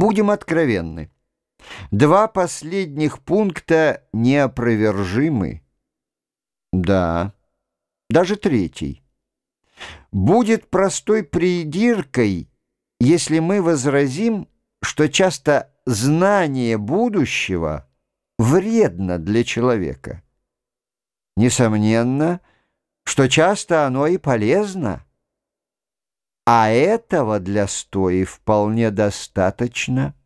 Будем откровенны. Два последних пункта неопровержимы. Да, даже третий. Будет простой придиркой, если мы возразим, что часто знание будущего вредно для человека. Несомненно, что часто оно и полезно. А этого для стои вполне достаточно.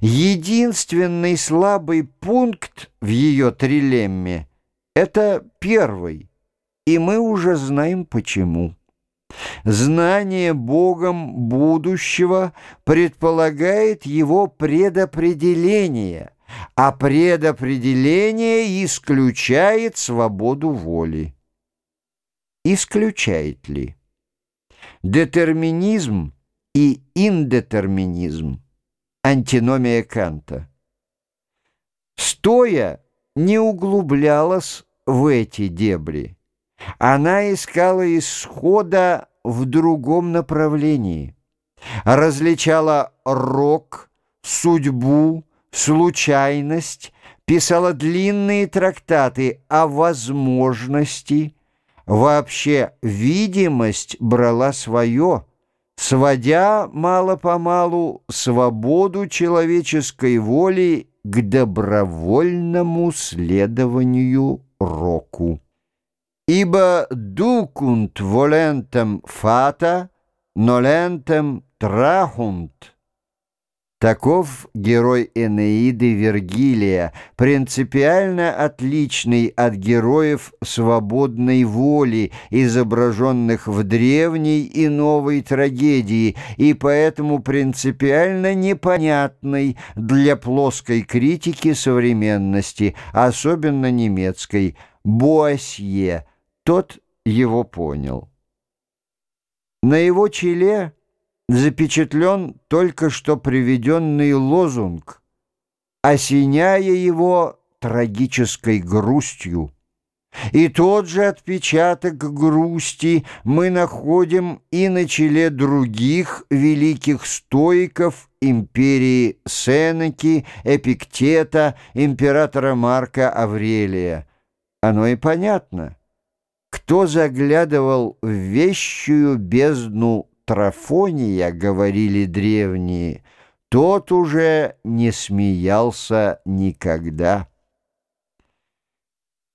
Единственный слабый пункт в ее трилемме — это первый, и мы уже знаем почему. Знание Богом будущего предполагает его предопределение, а предопределение исключает свободу воли. Исключает ли? Детерминизм и индетерминизм – антиномия Канта. Стоя не углублялась в эти дебри. Она искала исхода в другом направлении. Различала рок, судьбу, случайность, писала длинные трактаты о возможности, Вообще видимость брала свое, сводя мало-помалу свободу человеческой воли к добровольному следованию року. Ибо дукунт волентем фата, нолентем трахунт. Таков герой Энеиды Вергилия, принципиально отличный от героев свободной воли, изображенных в древней и новой трагедии, и поэтому принципиально непонятный для плоской критики современности, особенно немецкой, Буасье. Тот его понял. На его челе запечатлен только что приведенный лозунг, осеняя его трагической грустью. И тот же отпечаток грусти мы находим и на челе других великих стоиков империи Сенеки, Эпиктета, императора Марка Аврелия. Оно и понятно. Кто заглядывал в вещую бездну Трафония, говорили древние, тот уже не смеялся никогда.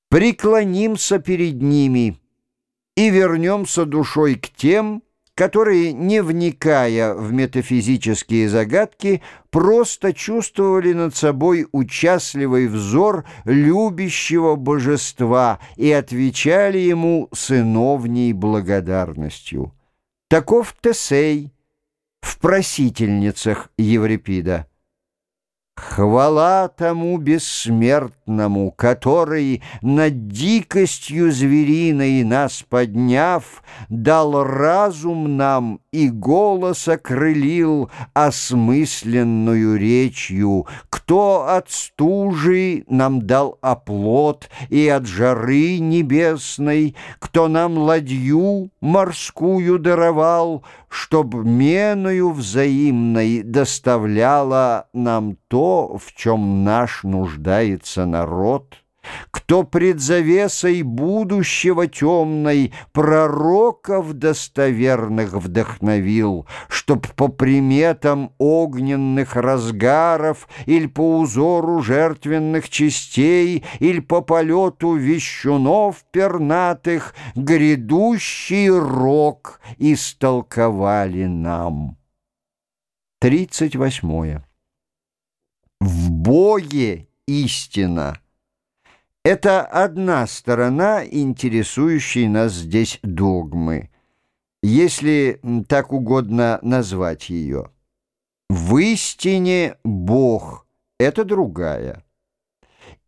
Преклонимся перед ними и вернемся душой к тем, которые, не вникая в метафизические загадки, просто чувствовали над собой участливый взор любящего божества и отвечали ему сыновней благодарностью. Таков Тесей в просительницах Еврипида. Хвала тому бессмертному, который, над дикостью звериной нас подняв, Дал разум нам и голос окрылил осмысленную речью, Кто от стужи нам дал оплот и от жары небесной, Кто нам ладью морскую даровал, Чтоб меною взаимной доставляла нам то, в чем наш нуждается народ, кто пред завесой будущего темной пророков достоверных вдохновил, чтоб по приметам огненных разгаров или по узору жертвенных частей или по полету вещунов пернатых грядущий рок истолковали нам. Тридцать восьмое. В Боге истина. Это одна сторона интересующей нас здесь догмы, если так угодно назвать ее. В истине Бог — это другая.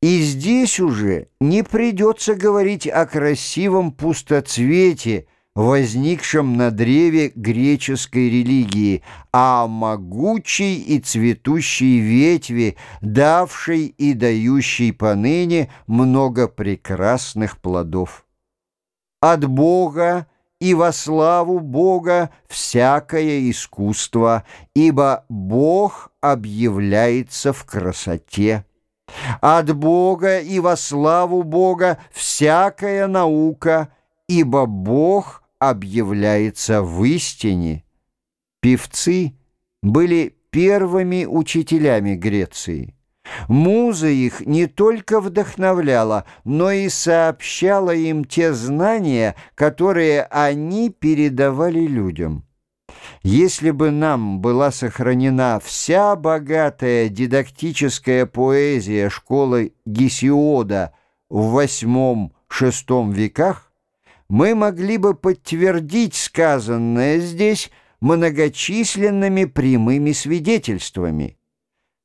И здесь уже не придется говорить о красивом пустоцвете — возникшем на древе греческой религии, а могучей и цветущей ветви, давшей и дающей поныне много прекрасных плодов. От Бога и во славу Бога всякое искусство, ибо Бог объявляется в красоте. От Бога и во славу Бога всякая наука, ибо Бог объявляется в истине. Певцы были первыми учителями Греции. Муза их не только вдохновляла, но и сообщала им те знания, которые они передавали людям. Если бы нам была сохранена вся богатая дидактическая поэзия школы Гесиода в VIII-VI веках, мы могли бы подтвердить сказанное здесь многочисленными прямыми свидетельствами.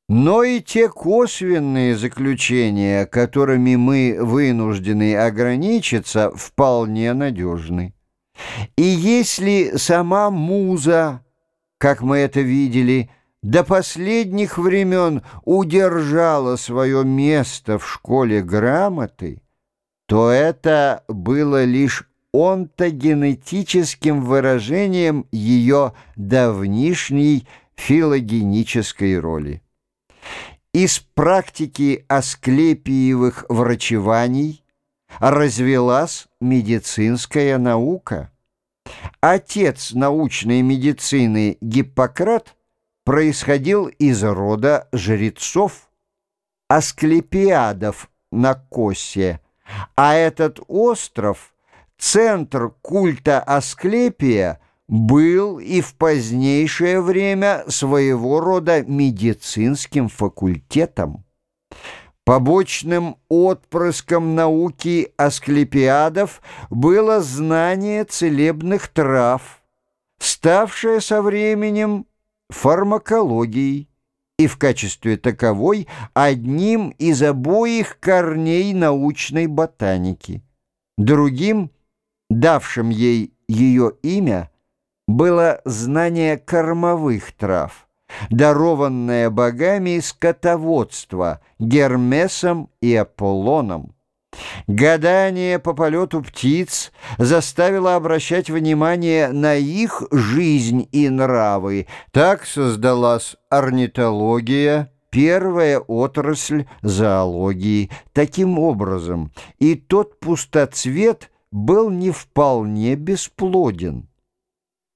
Но и те косвенные заключения, которыми мы вынуждены ограничиться, вполне надежны. И если сама муза, как мы это видели, до последних времен удержала свое место в школе грамоты, то это было лишь онтогенетическим выражением ее давнишней филогенической роли. Из практики асклепиевых врачеваний развелась медицинская наука. Отец научной медицины Гиппократ происходил из рода жрецов, асклепиадов на Косе, а этот остров, центр культа Асклепия – был и в позднейшее время своего рода медицинским факультетом. Побочным отпрыском науки асклепиадов было знание целебных трав, ставшее со временем фармакологией и в качестве таковой одним из обоих корней научной ботаники. Другим, давшим ей ее имя – было знание кормовых трав, дарованное богами скотоводства Гермесом и Аполлоном. Гадание по полету птиц заставило обращать внимание на их жизнь и нравы. Так создалась орнитология, первая отрасль зоологии. Таким образом, и тот пустоцвет был не вполне бесплоден.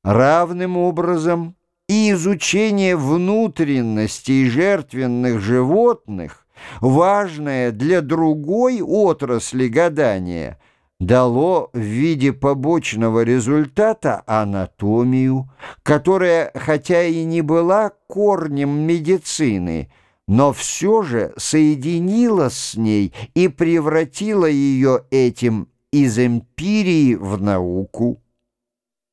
Равным образом и изучение внутренностей жертвенных животных, важное для другой отрасли гадания, дало в виде побочного результата анатомию, которая, хотя и не была корнем медицины, но все же соединила с ней и превратила ее этим из эмпирии в науку.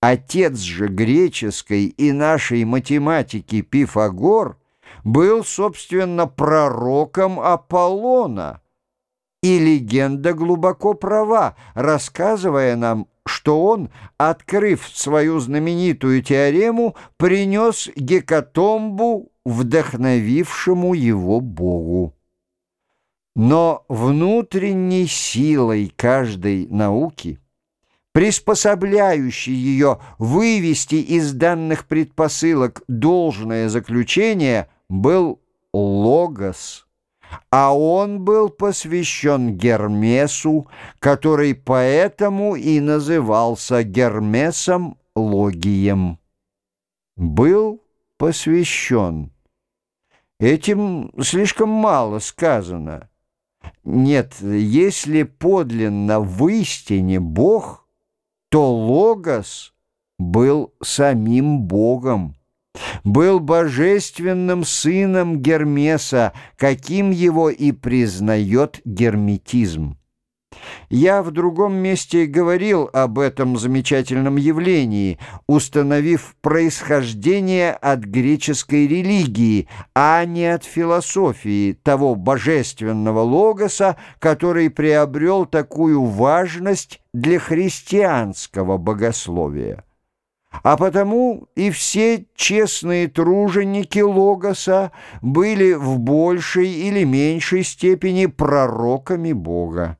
Отец же греческой и нашей математики Пифагор был, собственно, пророком Аполлона. И легенда глубоко права, рассказывая нам, что он, открыв свою знаменитую теорему, принес гекатомбу вдохновившему его Богу. Но внутренней силой каждой науки – приспособляющий ее вывести из данных предпосылок должное заключение, был логос, а он был посвящен Гермесу, который поэтому и назывался Гермесом Логием. Был посвящен. Этим слишком мало сказано. Нет, если подлинно в истине Бог — то Логос был самим Богом, был божественным сыном Гермеса, каким его и признает герметизм. Я в другом месте говорил об этом замечательном явлении, установив происхождение от греческой религии, а не от философии того божественного логоса, который приобрел такую важность для христианского богословия. А потому и все честные труженики Логоса были в большей или меньшей степени пророками Бога.